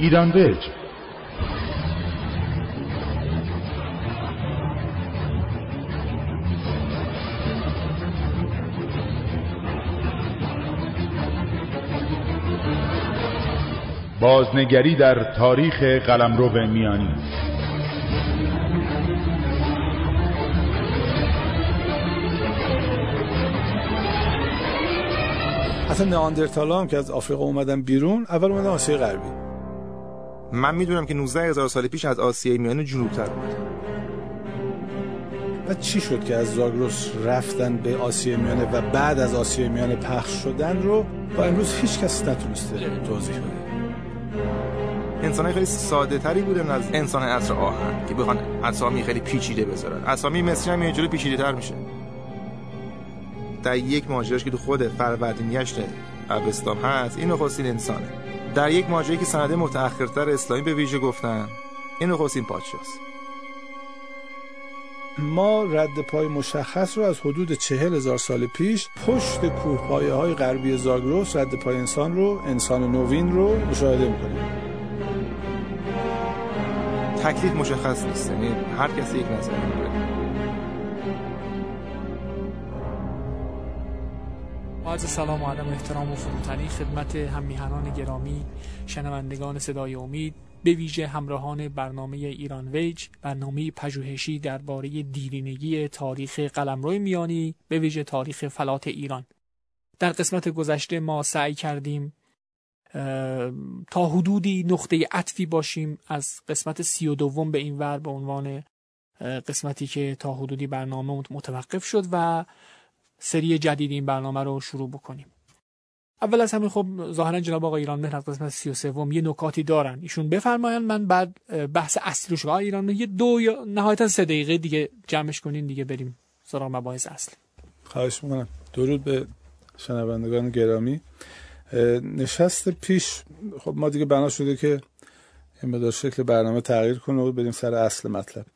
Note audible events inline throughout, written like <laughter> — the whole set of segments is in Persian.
ایران ویج بازنگری در تاریخ قلمرو میانی. اصلا نئاندرتال هم که از آفریقا اومدن بیرون اول اومدن آسیای غربی. من می‌دونم که 19 هزار سال پیش از آسیای میانه جنوبتر اومدن و چی شد که از زاگرس رفتن به آسیای میانه و بعد از آسیای میانه پخش شدن رو با امروز هیچ کس نتونسته توضیح بده؟ انسان خیلی ساده تری بودن از انسان عصر آهن که بخوان اسامی خیلی پیچیده بذارن. اسامی مصری هم یه پیچیده تر میشه. در یک ماجراش که تو خود فروردینیشت اوستا هست این نخستین انسانه. در یک ماجرایی که سنده متأخرتر اسلامی به ویژه گفتن این نخستین پادشاست. ما رد پای مشخص رو از حدود چهل هزار سال پیش پشت کوه پایه های غربی زاگرس رد پای انسان رو انسان نوین رو مشاهده می‌کنیم. تکلیف مشخص نیست یعنی هر کسی یک نظر داره عرض سلام و عدم احترام و فروتنی خدمت هممیهنان گرامی شنوندگان صدای امید به ویژه همراهان برنامه ایران ویج برنامه پژوهشی درباره دیرینگی تاریخ قلمرو میانی به ویژه تاریخ فلات ایران. در قسمت گذشته ما سعی کردیم تا حدودی نقطه عطفی باشیم از قسمت سی و دوم به این ور به عنوان قسمتی که تا حدودی برنامه متوقف شد و سری جدید این برنامه رو شروع بکنیم. اول از همه خب ظاهرا جناب آقای ایران مهر قسمت 33 یه نکاتی دارن. ایشون بفرمایند من بعد بحث اصلی رو شما ایران یه دو یا نهایتا سه دقیقه دیگه جمعش کنین دیگه بریم سراغ مباحث اصلی. خواهش می‌کنم. درود به شنوندگان گرامی. نشست پیش خب ما دیگه بنا شده که این مدار شکل برنامه تغییر کنه و بریم سر اصل مطلب.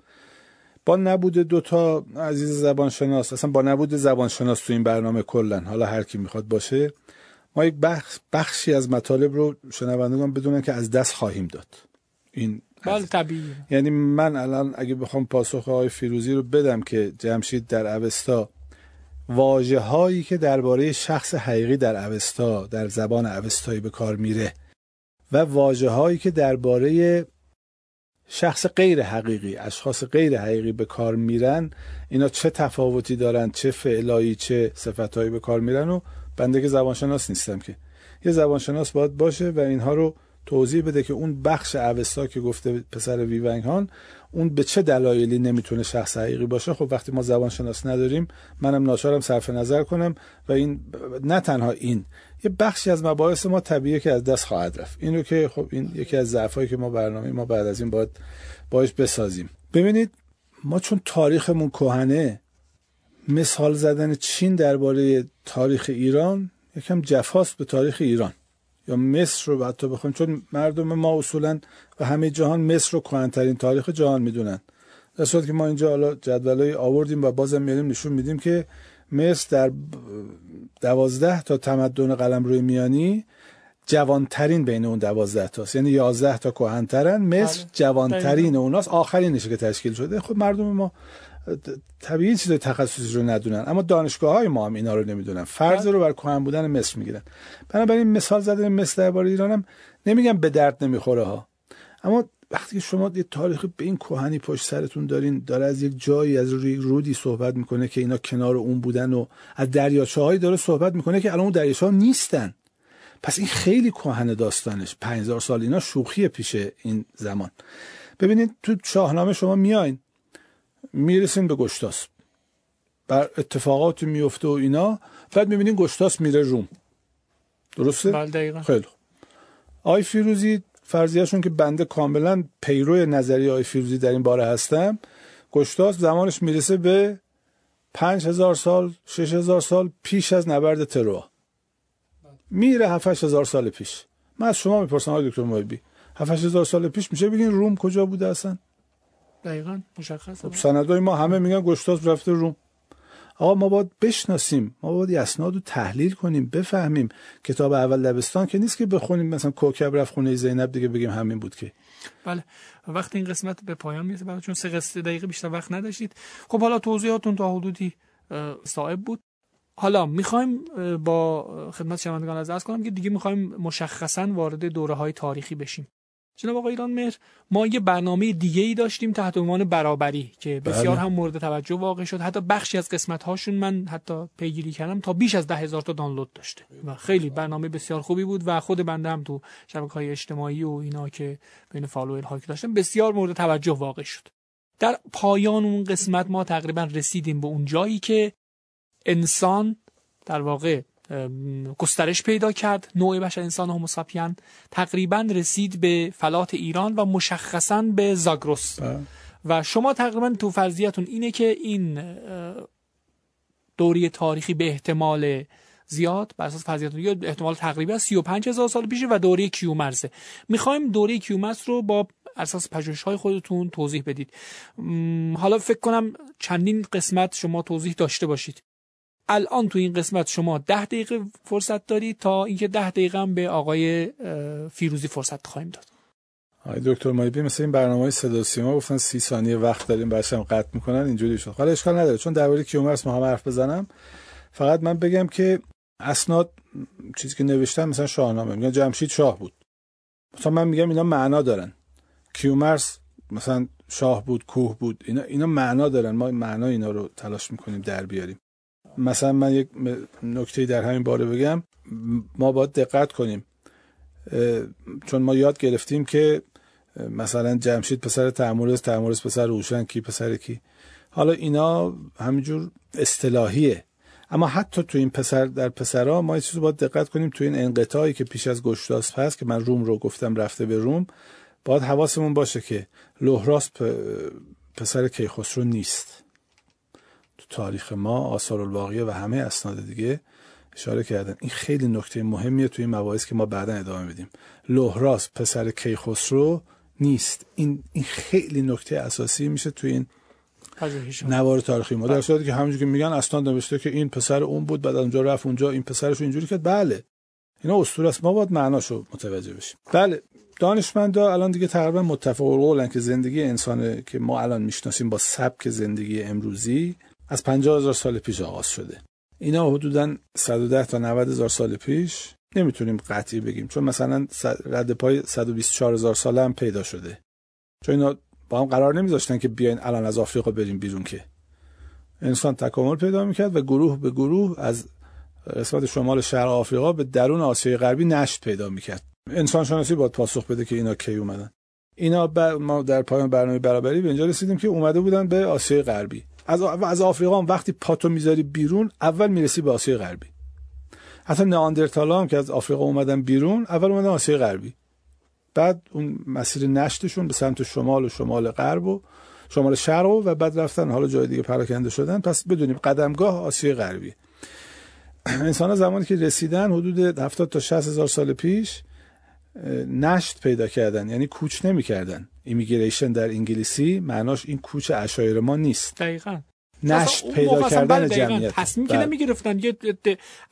با نبود دوتا عزیز زبانشناس اصلا با نبود زبانشناس تو این برنامه کلا حالا هر کی می‌خواد باشه. ما یک بخش بخشی از مطالب رو شنوندگان بدونن که از دست خواهیم داد. این بله طبیعی یعنی من الان اگه بخوام پاسخ آقای فیروزی رو بدم که جمشید در اوستا واجه هایی که درباره شخص حقیقی در اوستا در زبان اوستایی به کار میره و واجه هایی که درباره شخص غیر حقیقی اشخاص غیر حقیقی به کار میرن اینا چه تفاوتی دارن چه فعلایی چه صفتهایی به کار میرن و بنده که زبانشناس نیستم که. یه زبانشناس باید باشه و اینها رو توضیح بده که اون بخش اوستا که گفته پسر ویونگ هان اون به چه دلایلی نمی‌تونه شخص حقیقی باشه؟ خب وقتی ما زبان شناس نداریم منم ناچارم صرف نظر کنم و این نه تنها این یه بخشی از مباحث ما طبیعیه که از دست خواهد رفت. این رو که خب این یکی از ضعفایی که ما برنامه ما بعد از این باید باش بسازیم. ببینید ما چون تاریخمون کهنه مثال زدن چین درباره تاریخ ایران یکم جفاست به تاریخ ایران. یا مصر رو حتی بخوایم چون مردم ما اصولا و همه جهان مصر رو کهنترین تاریخ جهان می‌دونن. در صورت که ما اینجا حالا جدولای آوردیم و بازم میاریم نشون میدیم که مصر در دوازده تا تمدن قلم روی میانی جوانترین بین اون دوازده تاست. یعنی یازده تا کهنترن. مصر بله. جوانترین اوناست. آخرینشه که تشکیل شده. خب مردم ما طبیعی چیز تخصصی رو ندونن اما دانشگاه های ما هم اینا رو نمی‌دونن. فرض رو بر کهن بودن مصر می‌گیرن. بنابراین مثال زدن مصر درباره ایران هم نمیگم به درد نمی‌خوره ها. اما وقتی شما یه تاریخ به این کهنی پشت سرتون دارین داره از یک جایی از روی رودی صحبت می‌کنه که اینا کنار اون بودن و از دریاچه هایی داره صحبت می‌کنه که الان اون دریاچه ها نیستن. پس این خیلی کهن داستانش. 5000 سال اینا شوخی پیش این زمان. ببینید تو شاهنامه شما میاین می‌رسیم به گشتاس. بر اتفاقات میفته و اینا. بعد می‌بینین گشتاس میره روم. درسته؟ بله خیلی آی فیروزی فرضیهشون که بنده کاملا پیرو نظریه آی فیروزی در این باره هستم گشتاس زمانش می‌رسه به پنج هزار سال شش هزار سال پیش از نبرد تروا میره هفت هزار سال پیش. من از شما می‌پرسم آقای دکتر محبی. هفت هزار سال پیش میشه بگین روم کجا بوده اصلا؟ دقیقا مشخص خب سندای ما همه میگن گشتاس رفته روم. آقا ما باید بشناسیم. ما باید اسناد رو تحلیل کنیم بفهمیم. کتاب اول دبستان که نیست که بخونیم مثلا کوکب رفت خونه زینب دیگه بگیم همین بود که. بله. وقتی این قسمت به پایان می‌رسه چون سه قصه دقیقه بیشتر وقت نداشتید. خب حالا توضیحاتون تا حدودی صاحب بود. حالا می‌خوایم با خدمت شنوندگان از کنم که دیگه می‌خوایم مشخصا وارد دوره های تاریخی بشیم. جناب آقای ایران مهر ما یه برنامه دیگه ای داشتیم تحت عنوان برابری که بسیار بله. هم مورد توجه واقع شد. حتی بخشی از قسمت هاشون من حتی پیگیری کردم تا بیش از ده هزار تا دانلود داشته. و خیلی برنامه بسیار خوبی بود و خود بنده هم تو شبکه های اجتماعی و اینا که بین فالوور ها که داشتم بسیار مورد توجه واقع شد. در پایان اون قسمت ما تقریبا رسیدیم به اون جایی که انسان در واقع گسترش پیدا کرد. نوع بشر انسان هوموساپین تقریبا رسید به فلات ایران و مشخصا به زاگروس بله. و شما تقریبا تو فرضیتون اینه که این دوری تاریخی به احتمال زیاد بر اساس فرضیتون یا احتمال تقریبا 35 هزار سال پیشه و دوره کیومرزه. می‌خوایم دوره کیومرز رو با اساس پژوهش های خودتون توضیح بدید. حالا فکر کنم چندین قسمت شما توضیح داشته باشید. الان تو این قسمت شما ده دقیقه فرصت دارید تا اینکه ده دقیقه هم به آقای فیروزی فرصت خواهیم داد. آقای دکتر مایبی مثل این برنامه صدا سیما گفتن سی ثانیه وقت داریم بعدش هم قطع می‌کنن اینجوری شد. حالا اشکال نداره چون درباره کیومرس ما هم حرف بزنم. فقط من بگم که اسناد چیزی که نوشتم مثلا شاهنامه میگن جمشید شاه بود. مثلا من میگم اینا معنا دارن. کیومرس مثلا شاه بود کوه بود اینا اینا معنا دارن. ما معنا اینا رو تلاش می‌کنیم در بیاریم. مثلا من یک نکته در همین باره بگم. ما باید دقت کنیم. چون ما یاد گرفتیم که مثلا جمشید پسر تعمورز تعمورز پسر روشن کی پسر کی. حالا اینا همینجور اصطلاحیه. اما حتی تو این پسر در پسرها ما یه چیزی باید دقت کنیم تو این انقطاعی که پیش از گشتاس هست که من روم رو گفتم رفته به روم باید حواسمون باشه که لوهراس پسر کیخسرو نیست. تاریخ ما آثار الواقعیه و همه اسناد دیگه اشاره کردن. این خیلی نکته مهمیه توی مباحث که ما بعدا ادامه میدیم لوهراس پسر کیخسرو نیست. این این خیلی نکته اساسی میشه توی این نوار تاریخی ما. در بله. صورتی که همونجوری که میگن اسناد نوشته که این پسر اون بود بعد اونجا رفت اونجا این پسرش اینجوری کرد. بله. اینا اسطوره است. ما باید معناشو متوجه بشیم. بله. دانشمندا الان دیگه تقریبا متفق القولن که زندگی انسانه که ما الان می‌شناسیم با سبک زندگی امروزی از 50 هزار سال پیش آغاز شده. اینا حدودا 110 تا 90 هزار سال پیش نمی‌تونیم قطعی بگیم چون مثلا رد پای 124 هزار سال هم پیدا شده. چون اینا با هم قرار نمیذاشتن که بیاین الان از آفریقا بریم بیرون که. انسان تکامل پیدا می‌کرد و گروه به گروه از قسمت شمال شرق آفریقا به درون آسیای غربی نشت پیدا می‌کرد. انسان شناسی باید پاسخ بده که اینا کی اومدن. اینا ما در پایان برنامه برابری به اینجا رسیدیم که اومده بودن به آسیای غربی. از از آفریقا هم وقتی پاتو می‌ذاری بیرون اول می‌رسی به آسیای غربی. حتی ناندرتالا هم که از آفریقا اومدن بیرون اول اومدن آسیای غربی. بعد اون مسیر نشتشون به سمت شمال و شمال غرب و شمال شرق و بعد رفتن حالا جای دیگه پراکنده شدن. پس بدونیم قدمگاه آسیای غربی. <clears throat> انسان ها زمانی که رسیدن حدود 70 تا 60 هزار سال پیش نشت پیدا کردن یعنی کوچ نمی‌کردن. ایمیگریشن در انگلیسی معناش این کوچ اشایر ما نیست. دقیقا. نشت پیدا کردن جمعیت. تصمیم که بله. نمی‌گرفتن یه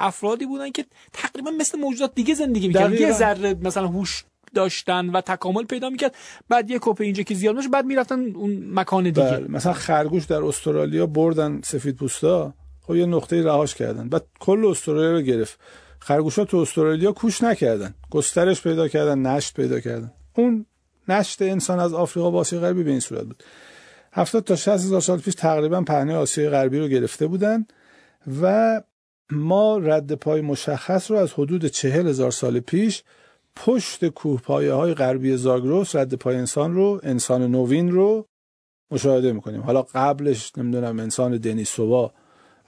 افرادی بودن که تقریبا مثل موجودات دیگه زندگی می‌کردن. یه ذره مثلا هوش داشتن و تکامل پیدا می‌کرد. بعد یه کپه اینجا که زیاد میشه بعد می‌رفتن اون مکان دیگه. بله. مثلا خرگوش در استرالیا بردن سفید پوستا. خب یه نقطه رهاش کردن. بعد کل استرالیا رو گرفت. خرگوشا تو استرالیا کوش نکردن. گسترش پیدا کردن نشت پیدا کردن. اون نشت انسان از آفریقا با آسیای غربی به این صورت بود. 70 تا 60 هزار سال پیش تقریبا پهنه آسیای غربی رو گرفته بودن و ما رد پای مشخص رو از حدود چهل هزار سال پیش پشت کوهپایه های غربی زاگروس رد پای انسان رو انسان نوین رو مشاهده می‌کنیم. حالا قبلش نمی‌دونم انسان دنیسووا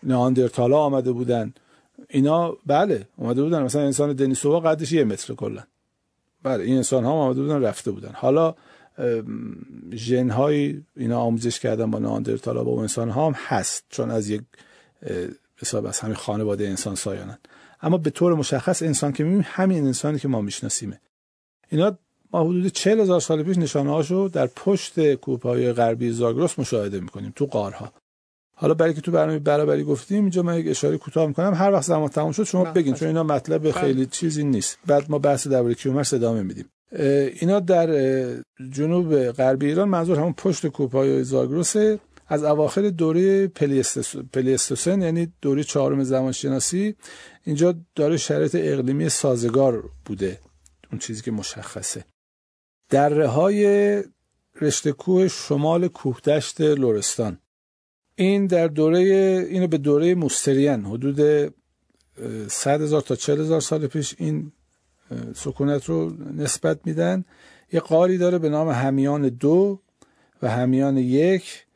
نهاندرتالا آمده بودن. اینا بله اومده بودن. مثلا انسان دنیسووا قدش یه متر کلا. بله این انسان ها آمده بودن رفته بودن. حالا ژن های اینا آموزش کردن با ناندرتالا با انسان ها هم هست چون از یک حساب از همین خانواده انسان سایانن. اما به طور مشخص انسان که می‌بینیم همین انسانی که ما میشناسیمه. اینا ما حدود چهل هزار سال پیش نشانه هاشو در پشت کوپای غربی زاگرس مشاهده می‌کنیم تو قارها حالا برای که تو برنامه برابری گفتیم اینجا من یک اشاره کوتاه می‌کنم. هر وقت زمان تموم شد شما بگین چون اینا مطلب خیلی چیزی نیست. بعد ما بحث درباره کیومرس ادامه میدیم. اینا در جنوب غربی ایران منظور همون پشت کوپای زاگرسه از اواخر دوره پلیستوسن یعنی دوره چهارم زمانشناسی. اینجا داره شرایط اقلیمی سازگار بوده. اون چیزی که مشخصه. دره های رشته کوه شمال کوهدشت لورستان این در دوره اینو به دوره مستریان حدود 100 هزار تا 40 هزار سال پیش این سکونت رو نسبت میدن. یه قاری داره به نام همیان دو و همیان یک.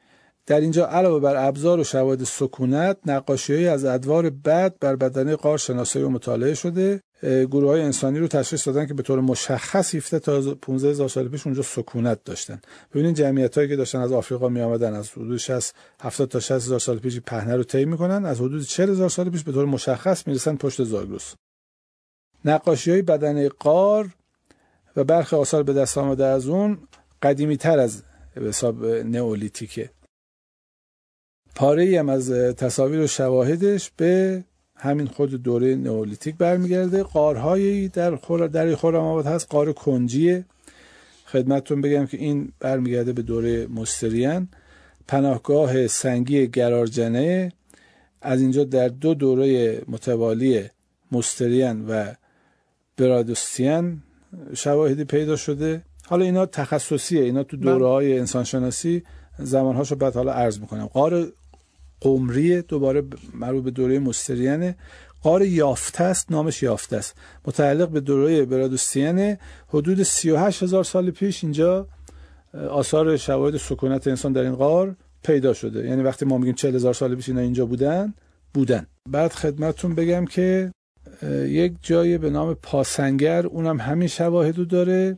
در اینجا علاوه بر ابزار و شواهد سکونت نقاشی از ادوار بد بر بدنه قار شناسایی و مطالعه شده. گروه های انسانی رو تشخیص دادن که به طور مشخص 17 تا 15 هزار سال پیش اونجا سکونت داشتن. ببینید جمعیت هایی که داشتن از آفریقا می آمدن از حدود 60 70 تا 60 هزار سال پیش پهنه رو طی می‌کنن از حدود 40 هزار سال پیش به طور مشخص می‌رسن پشت زاگرس. نقاشی های بدنه قار و برخی آثار به دست آمده از اون قدیمی تر از به حساب نئولیتیکه. پاره هم از تصاویر و شواهدش به همین خود دوره نئولیتیک برمیگرده. قارهایی در خور در خرم آباد هست. قار کنجیه. خدمتتون بگم که این برمیگرده به دوره مستریان. پناهگاه سنگی گرارجنه. از اینجا در دو دوره متوالی مستریان و برادوستیان شواهدی پیدا شده. حالا اینا تخصصیه. اینا تو دوره های انسانشناسی زمانهاشو بعد حالا عرض می‌کنم. قار قمری دوباره مربوط به دوره مستریانه. قار یافته است نامش یافته است. متعلق به دوره برادوستیانه. حدود 38 هزار سال پیش اینجا آثار شواهد سکونت انسان در این قار پیدا شده. یعنی وقتی ما میگیم 40 هزار سال پیش اینا اینجا بودن بودن. بعد خدمتتون بگم که یک جای به نام پاسنگر اونم همین شواهدو داره.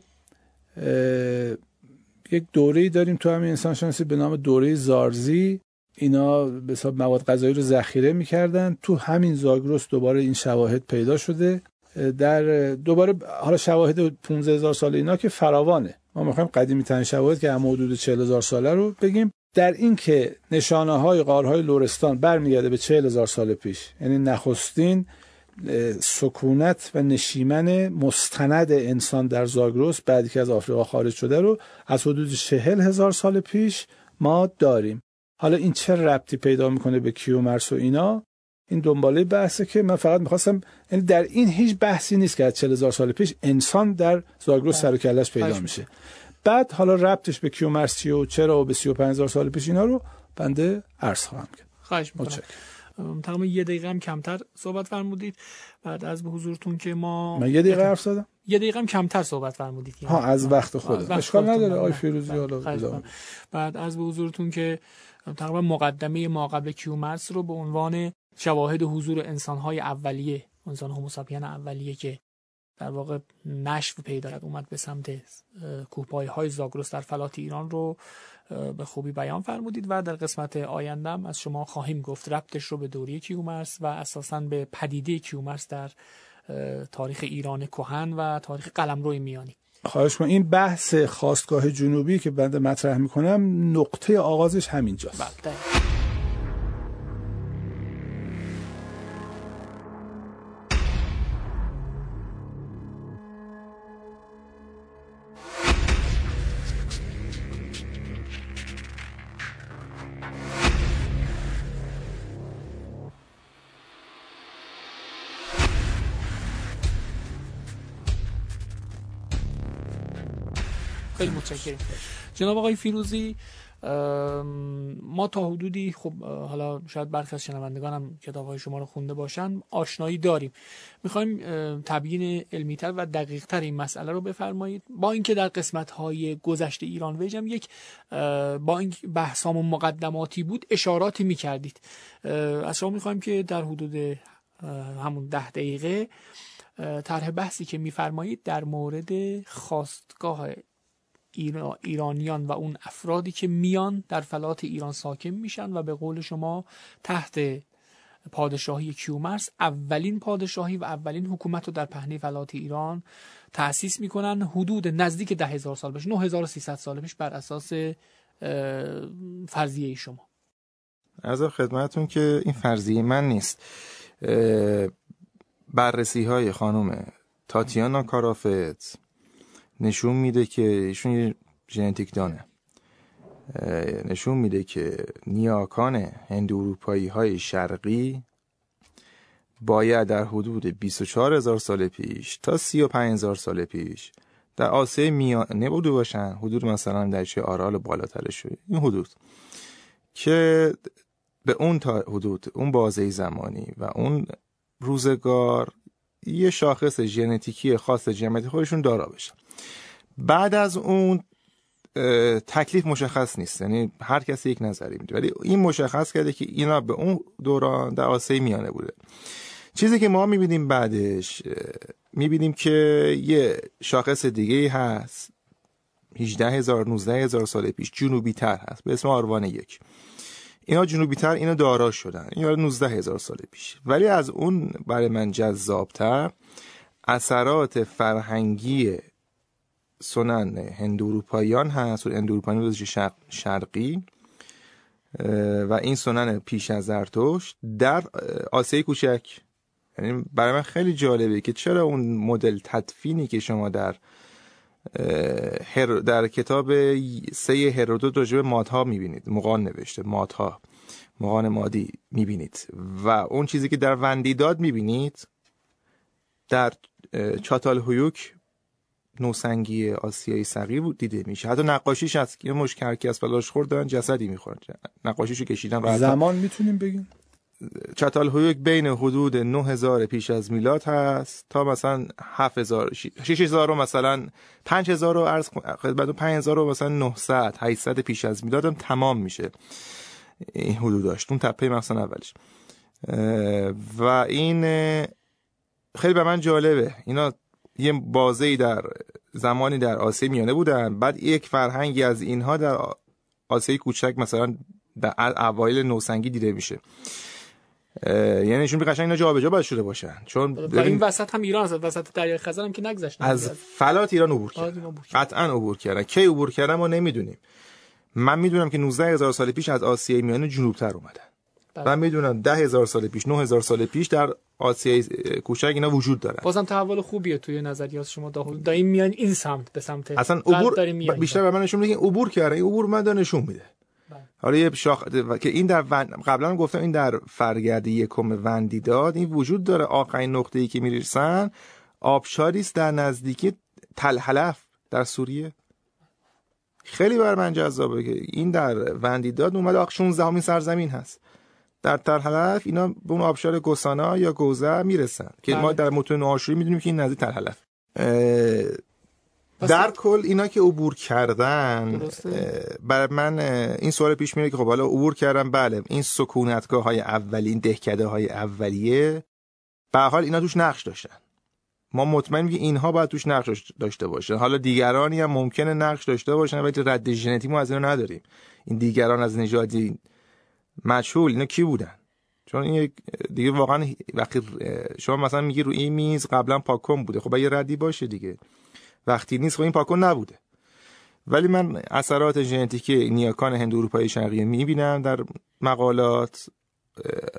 یک دوره داریم تو همین انسان شناسی به نام دوره زارزی. اینا به حساب مواد غذایی رو ذخیره می‌کردن. تو همین زاگرس دوباره این شواهد پیدا شده. در دوباره حالا شواهد 15 هزار سال اینا که فراوانه. ما می‌خوایم قدیمی ترین شواهد که هم حدود 40 هزار ساله رو بگیم. در این که نشانه های غارهای لورستان برمیگرده به 40 هزار سال پیش. یعنی نخستین سکونت و نشیمن مستند انسان در زاگرس بعدی که از آفریقا خارج شده رو از حدود 40 هزار سال پیش ما داریم. حالا این چه ربطی پیدا می‌کنه به کیومرس و اینا؟ این دنباله بحثه که من فقط می‌خواستم یعنی در این هیچ بحثی نیست که از 40 هزار سال پیش انسان در زاگرس سر و کلش پیدا میشه. بعد حالا ربطش به کیومرس چیه و چرا و به 35 هزار سال پیش اینا رو بنده عرض خواهم کرد. خواهش می‌کنم. تقریبا یه دقیقه هم کمتر صحبت فرمودید. بعد از به حضورتون که ما من یه دقیقه حرف زدم؟ یه دقیقه هم کمتر صحبت فرمودید ها از وقت خودم اشکال نداره. آی فیروزی حالا بعد از به حضورتون که تقریبا مقدمه ما قبل کیومرس رو به عنوان شواهد حضور انسانهای اولیه انسان هوموساپین اولیه که در واقع نشو پیدا کرد اومد به سمت کوهپای های زاگرس در فلات ایران رو به خوبی بیان فرمودید و در قسمت آیندم از شما خواهیم گفت ربطش رو به دوره کیومرس و اساسا به پدیده کیومرس در تاریخ ایران کهن و تاریخ قلمرو میانی. خواهش کنم این بحث خواستگاه جنوبی که بنده مطرح می‌کنم نقطه آغازش همینجاست. بله. جناب آقای فیروزی ما تا حدودی خب حالا شاید برخی از شنوندگانم کتاب های شما رو خونده باشن آشنایی داریم. می‌خوایم تبیین علمیتر و دقیقتر این مسئله رو بفرمایید. با اینکه در قسمت های گذشته ایران ویجم یک با این بحثام و مقدماتی بود اشاراتی می‌کردید. از شما می‌خوایم که در حدود همون ده دقیقه طرح بحثی که میفرمایید در مورد خواستگاه ایرانیان و اون افرادی که میان در فلات ایران ساکن میشن و به قول شما تحت پادشاهی کیومرس اولین پادشاهی و اولین حکومت رو در پهنه فلات ایران تأسیس می‌کنن حدود نزدیک ده هزار سال پیش 9300 سال پیش بر اساس فرضیه شما. از خدمتون که این فرضیه من نیست. بررسی های خانم تاتیانا کارافت نشون میده که ایشون یه ژنتیک دانه. نشون میده که نیاکان هند اروپایی های شرقی باید در حدود 24 هزار سال پیش تا 35 هزار سال پیش در آسیای میانه بوده باشن حدود مثلا در چه آرال بالاترش این حدود. که به اون تا حدود اون بازه زمانی و اون روزگار یه شاخص ژنتیکی خاص جمعیت خودشون دارا بشن. بعد از اون تکلیف مشخص نیست. یعنی هر کسی یک نظری میده. ولی این مشخص کرده که اینا به اون دوران در آسیای میانه بوده. چیزی که ما می‌بینیم بعدش می‌بینیم که یه شاخص دیگه هست. 18 هزار 19 هزار سال پیش جنوبی تر هست. به اسم آروان یک. اینا جنوبی تر اینا دارا شدن. اینا 19 هزار سال پیش. ولی از اون برای من جذابتر اثرات فرهنگی سنن هند اروپاییان هست و هند اروپاییان شرق شرقی. و این سنن پیش از زرتشت در آسیای کوچک. یعنی برای من خیلی جالبه که چرا اون مدل تدفینی که شما در در کتاب سه هرودوت راجع به مادها می‌بینید. مقان نوشته. مادها. مقان مادی می‌بینید. و اون چیزی که در وندیداد می‌بینید در چاتال هیوک نوسنگی آسیایی صغیر دیده میشه. حتی نقاشیش هست که مشکرکی از فلاش خوردن جسدی می‌خورن. نقاشیشو کشیدن زمان می‌تونیم بگیم؟ چتال هویک بین حدود 9000 پیش از میلاد هست تا مثلا 7000 6000 رو مثلا 5000 رو عرض بعد 5000 رو مثلا 900 800 پیش از میلاد هم تمام میشه. این حدود داشت اون تپه مثلا اولش. و این خیلی به من جالبه. اینا یه بازه در زمانی در آسیای میانه بودن. بعد یک فرهنگی از اینها در آسیای کوچک مثلا در اوایل نوسنگی دیده میشه. یعنی نشون قشنگ اینا جابجا باید شده باشن. چون در این وسط هم ایران هست. وسط دریای خزر هم که نگذشتن. از فلات ایران عبور کردن. قطعا عبور کردن. کی عبور کردن ما نمی‌دونیم. من می‌دونم که 19 هزار سال پیش از آسیای میانه جنوبتر اومدن. من می‌دونم ده هزار سال پیش نه هزار سال پیش در آسیای کوچک اینا وجود داره. بازم تحول خوبیه توی نظریات شما. دا این میان این سمت به سمت اصلا عبور بیشتر به من نشون میده عبور کرده. این عبور من نشون میده. حالا یه شاخ که این در قبلا گفتم این در فرگرد یکم وندی داد این وجود داره. آخرین نقطه‌ای که می‌رسن آبشاری است در نزدیکی تلحلف در سوریه. خیلی بر من جذابه که این در وندیداد اومده آخ 16 همین سرزمین هست. در تلحلف اینا به اون آبشار گسانا یا گوزه می‌رسن که ما بله. در متون آشوری می‌دونیم که این نزدیک تلحلف در کل اینا که عبور کردن برای من این سوال پیش میره که خب حالا عبور کردن بله این سکونتگاه های اولی این دهکده های اولیه. به حال اینا توش نقش داشتن. ما مطمئن که اینها باید توش نقش داشته باشن. حالا دیگرانی هم ممکنه نقش داشته باشن ولی رد ژنتیکی ما از اینا نداریم. این دیگران از نژادی مجهول اینا کی بودن؟ چون این دیگه واقعا وقتی شما مثلا میگی رو این میز قبلا پاکن بوده خب یه ردی باشه دیگه. وقتی نیست خب این پاکن نبوده. ولی من اثرات ژنتیکی نیاکان هند اروپایی شرقی می‌بینم در مقالات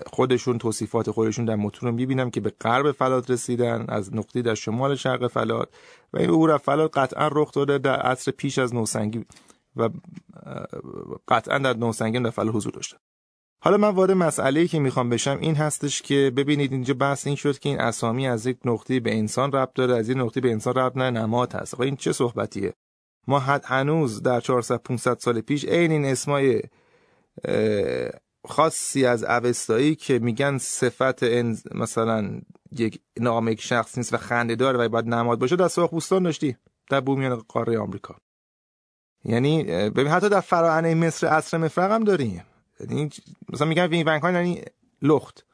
خودشون توصیفات خودشون در متون رو می‌بینم که به غرب فلات رسیدن از نقطه در شمال شرق فلات و این عبور فلات قطعا رخ داده در عصر پیش از نوسنگی و قطعا در نوسنگی در فلات حضور داشته. حالا من وارد مسئله که می‌خوام بشم این هستش که ببینید اینجا بحث این شد که این اسامی از یک نقطه به انسان ربط داره از یک نقطه به انسان ربط نه نماد هست. این چه صحبتیه؟ ما هنوز در 400 500 سال پیش عین این اسمای خاصی از اوستایی که میگن صفت مثلا یک نام یک شخص نیست و خنده داره و باید نماد باشه در بوستان داشتی در بومیان قاره آمریکا. یعنی ببین حتی در فراعنه مصر عصر مفرق هم داریم. یعنی مثلا میگن وینگ ونگ یعنی لخت.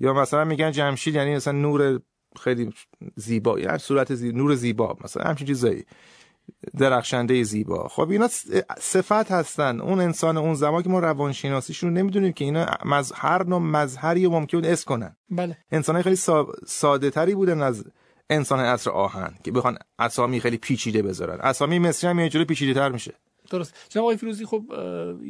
یا مثلا میگن جمشید یعنی مثلا نور خیلی زیبا یعنی صورت زیبا نور زیبا مثلا همچین چیزایی. درخشنده زیبا. خب اینا صفت هستن. اون انسان اون زمان که ما روانشناسیشون رو نمی‌دونیم که اینا مز... هر نوع مظهری ممکن اس کنن. بله. انسان خیلی ساده تری بودن از انسان عصر آهن که بخوان اسامی خیلی پیچیده بذارن. اسامی مصری هم یه جوری پیچیده تر میشه. درست. جناب آقای فیروزی خب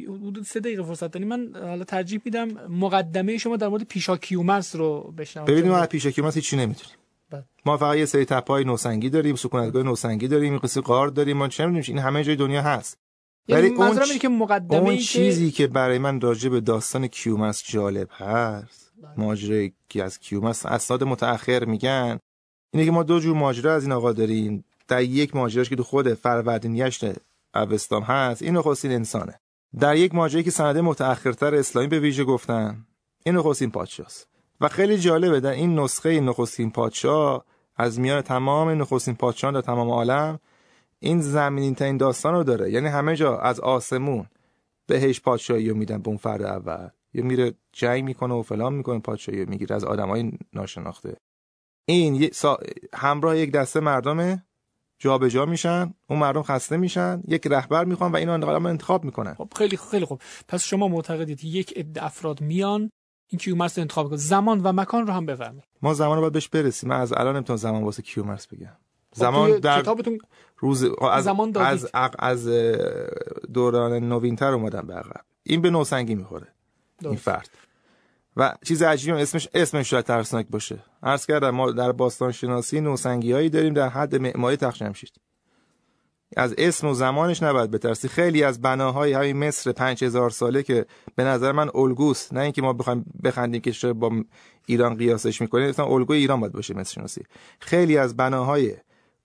حدود سه دقیقه فرصت داریم. من حالا ترجیح میدم مقدمه شما در مورد پیشا کیومرث رو بشنوم. ببینیم ما پیشا کیومرث هیچی نمی‌دونیم. بله. ما فقط یه سری تپای نوسنگی داریم سکونتگاه نوسنگی داریم قصه قار داریم. ما چه می‌دونیم این همه جای دنیا هست. یعنی ولی اون, چ... که مقدمه اون چیزی که برای من راجع به داستان کیومرث جالب هست بله. ماجرای که از کیومرث اسناد متأخر میگن اینه که ما دو جور ماجرا از این آقا داریم. در یک ماجراش که تو خود فروردین اوستام هست. این نخستین انسانه. در یک ماجرایی که سنده متأخرتر اسلامی به ویژه گفتن این نخستین پادشاست. و خیلی جالبه در این نسخه نخستین پادشاه از میان تمام نخستین پادشاهان در تمام عالم این زمینین ترین داستان رو داره. یعنی همه جا از آسمون بهش پادشاهی رو میدن به اون فرد اول. یا میره جنگ می‌کنه و فلان می‌کنه پادشاهی می‌گیره. از آدمای ناشناخته. این همراه یک دسته مردمه جابجا جا میشن اون مردم خسته میشن یک رهبر می‌خوان و اینو انتخاب می‌کنن. خب خیلی خیلی خوب. پس شما معتقدید یک عده افراد میان این کیومرس انتخاب کنه زمان و مکان رو هم بفرمایید ما زمان رو باید بهش برسیم. من از الان نمی‌تونم زمان واسه کیومرس بگم. خب زمان در کتابتون روز از زمان از از دوران نوینتر اومدن به عقب. این به نوسنگی می‌خوره. این فرد. و چیز عجیبی اسمش اسمش شاید ترسناک باشه. عرض کردم ما در باستان شناسی نوسنگی هایی داریم در حد معماری تخت جمشید از اسم و زمانش نباید بترسی. خیلی از بناهای های مصر 5000 ساله که به نظر من الگوست. نه اینکه ما بخوایم بخندیم که با ایران قیاسش می‌کنیم. مثلا الگوی ایران باید باشه مصر شناسی خیلی از بناهای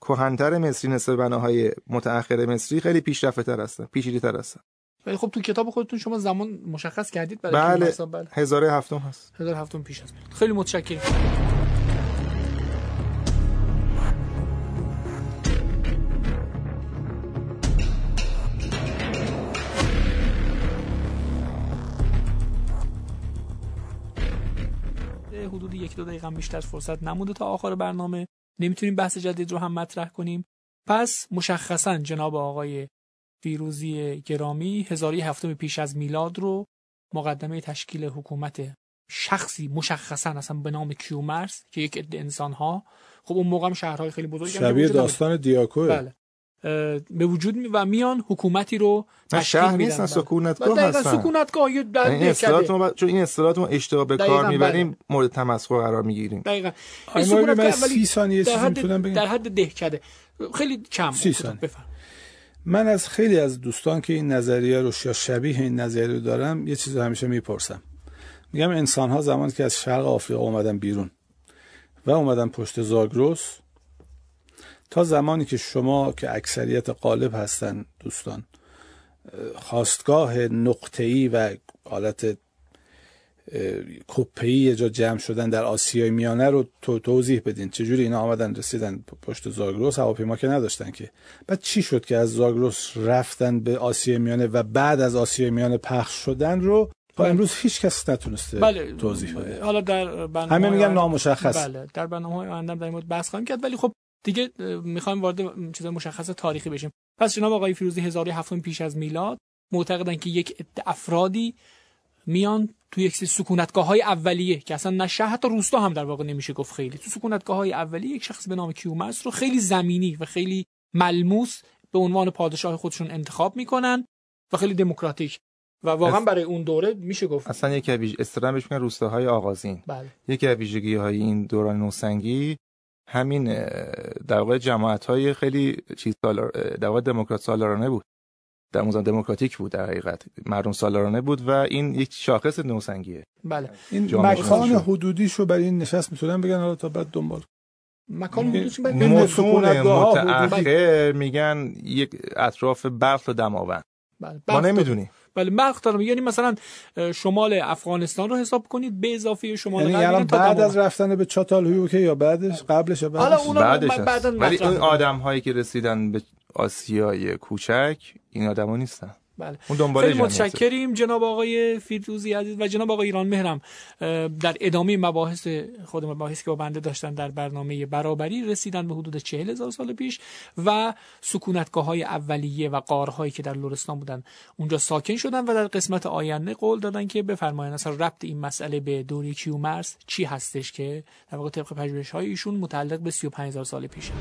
کهنتر مصری نسبت بناهای متأخر مصری خیلی پیشرفته تر هستن پیچیده تر هستن. ولی خب تو کتاب خودتون شما زمان مشخص کردید برای بله, بله. هزار هفتم هست. هزار هفتم پیش از خیلی متشکرم. حدود یک دو دقیقه بیشتر فرصت نمونده تا آخر برنامه. نمی‌تونیم بحث جدید رو هم مطرح کنیم. پس مشخصا جناب آقای فیروزی گرامی هزاری هفتم پیش از میلاد رو مقدمه تشکیل حکومت شخصی مشخصا اصلا به نام کیومرس که یک عده انسان ها خب اون موقع هم شهرهای خیلی بزرگی شبیه داستان دیاکو بله. به وجود می و میان حکومتی رو تشکیل شهر نیستن سکونتگاه هستن. سکونتگاه یه در این اصطلاحات ما چون این اصطلاحات ما اشتباه به کار می‌بریم بله. مورد تمسخر قرار می‌گیریم. دقیقاً. این سکونتگاه 30 ثانیه در حد در حد دهکده. خیلی کم 30 ثانیه. من از خیلی از دوستان که این نظریه رو یا شبیه این نظریه رو دارم یه چیز رو همیشه می‌پرسم. میگم انسان ها زمانی که از شرق آفریقا اومدن بیرون و اومدن پشت زاگروس تا زمانی که شما که اکثریت غالب هستن دوستان خواستگاه نقطه‌ای و حالت کپی یه جا جمع شدن در آسیای میانه رو تو توضیح بدین. چجوری اینا آمدن رسیدن پشت زاگروس هواپیما که نداشتن که. بعد چی شد که از زاگروس رفتن به آسیای میانه و بعد از آسیای میانه پخش شدن رو تا امروز هیچ کس نتونسته بله. توضیح بده. حالا در برنامه همه میگن نامشخص. بله در برنامه های آینده در مورد بحث خواهیم کرد ولی خب دیگه می‌خوایم وارد چیز مشخص تاریخی بشیم. پس جناب آقای فیروزی 1007 پیش از میلاد معتقدن که یک افرادی میان تو یک سکونتگاه های اولیه که اصلا نه شهر حتی روستا هم در واقع نمیشه گفت خیلی. تو سکونتگاه های اولیه یک شخص به نام کیومرس رو خیلی زمینی و خیلی ملموس به عنوان پادشاه خودشون انتخاب می‌کنن و خیلی دموکراتیک. و واقعا برای اون دوره میشه گفت. اصلا یکی از اصطلاح بهش میگن روستاهای آغازین. بله. یکی از ویژگی های این دوران نوسنگی همین در واقع جماعت های خیلی چیز در واقع دموکرات سالارانه بود. در موزان دموکراتیک بود در حقیقت. مردم سالارانه بود و این یک شاخص نوسنگیه. بله. این مکان حدودیشو برای این نشست می‌تونن بگن حالا تا بعد دنبال مکان حدودیش متأخر میگن یک اطراف بلخ و دماوند بله. ما نمی‌دونیم. بله بلخ دارم یعنی مثلا شمال افغانستان رو حساب کنید به اضافه شمال یعنی الان بعد از رفتن به چاتالهیو که یا بعدش؟ قبلش یا بعدش؟ بعدش ولی اون آدم هایی که رسیدن به آسیای کوچک این آدما نیستن. بله. اون خیلی متشکریم جناب آقای فیروزی عزیز و جناب آقای ایران مهرم. در ادامه مباحث خود مباحثی که با بنده داشتن در برنامه برابری رسیدن به حدود چهل هزار سال پیش و سکونتگاه های اولیه و قارهایی که در لورستان بودن اونجا ساکن شدن و در قسمت آینده قول دادن که بفرمایند اصلا ربط این مسئله به دوره کیومرس چی هستش که در واقع طبق پژوهش های ایشون متعلق به 35000 سال پیشه.